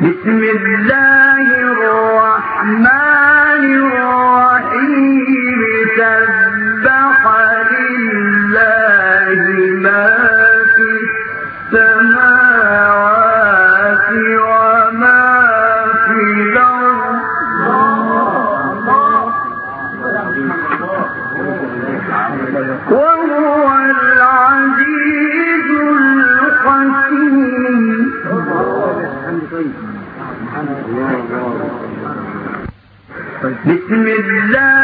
بسم الله الرحمن بسم الله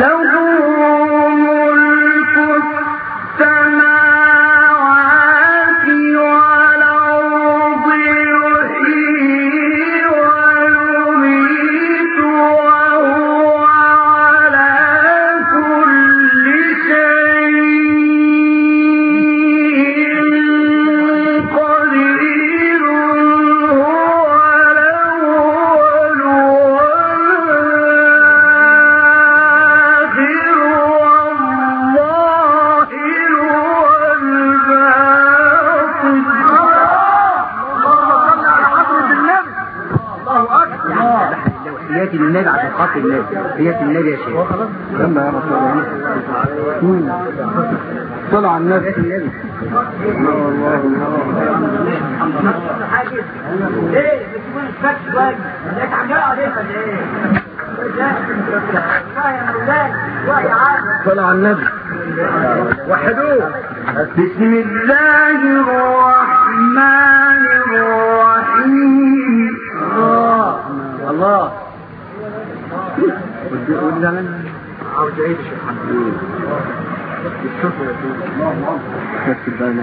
له حياتي للنبي عشان خاطر النبي. حياتي للنبي يا شيخ. لما يا رسول الله. صلى على النبي. عم صلى على النبي. وحدوه. بسم الله الرحمن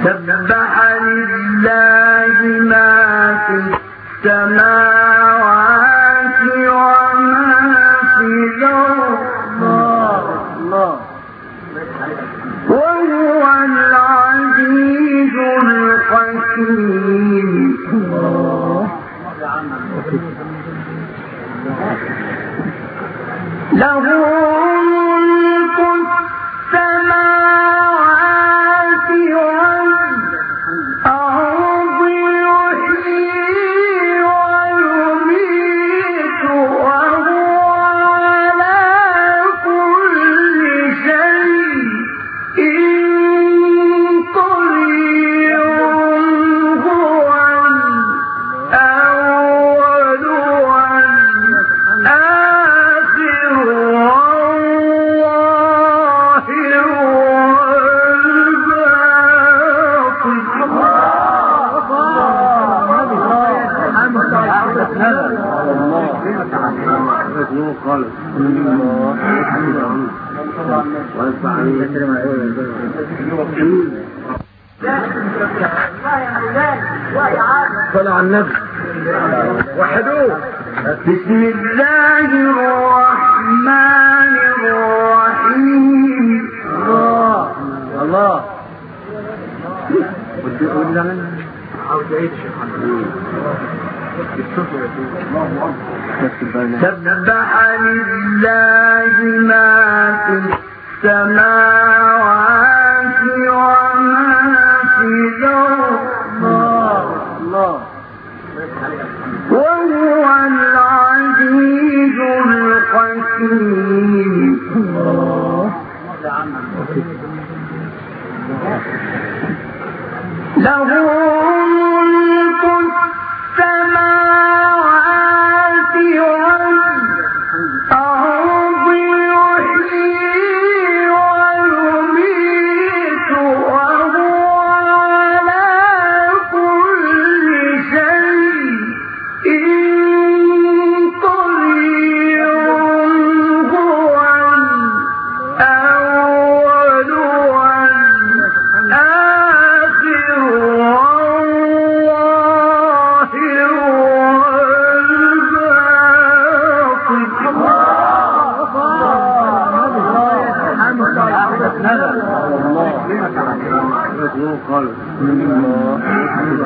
سبح لله ما في السماوات وما في الأرض. صلى على النبي. وحدوه بسم الله الرحمن الرحيم. الله. الله. ودي عاوز اعيد يا شيخ سبح لله ما في السماوات ثبت له خالص ويحفظ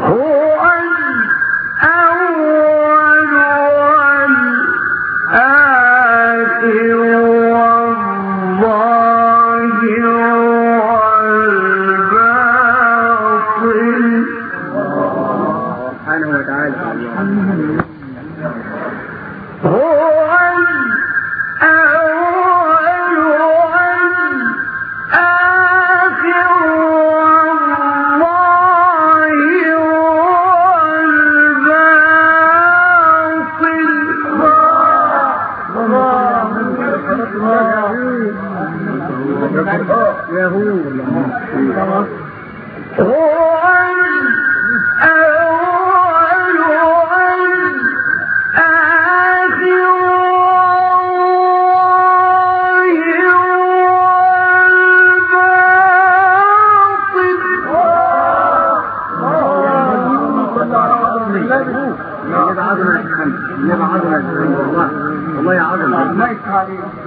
هو الأول والآخر. Valencia.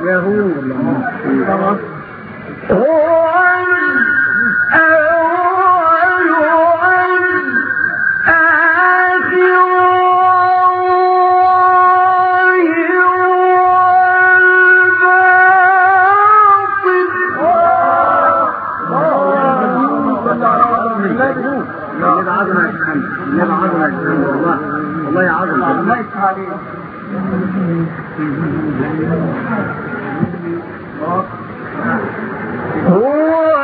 يهود هو الله يا عظم الله يا عظم. هو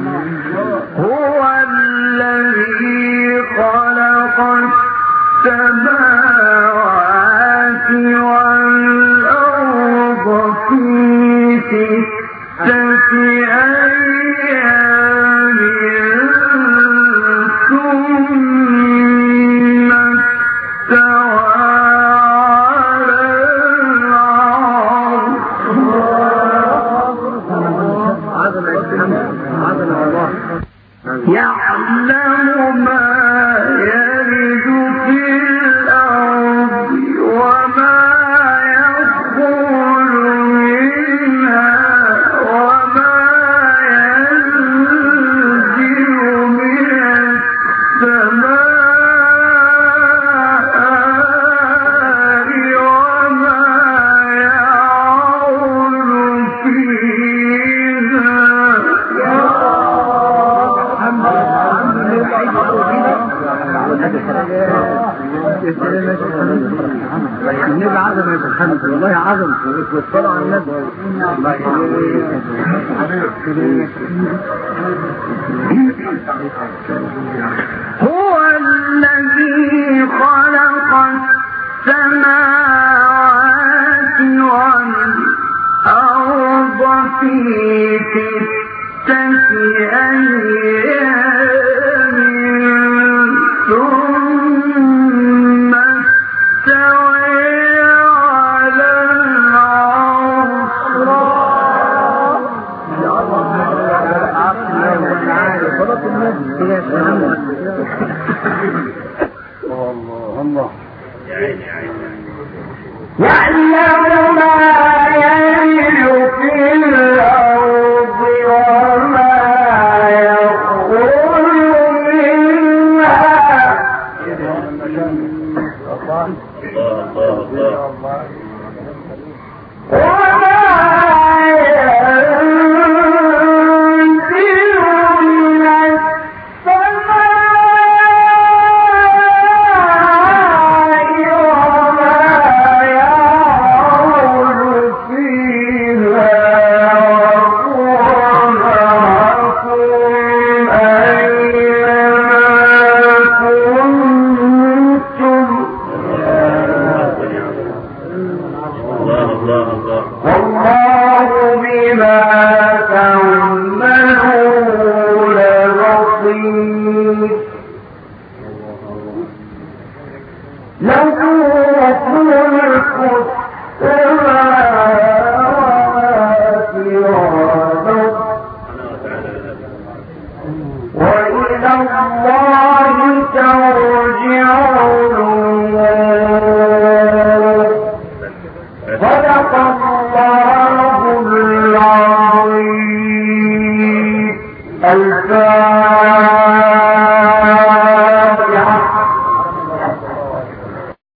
Oh, عظم والصلاة على النبي الله هو وما ينزل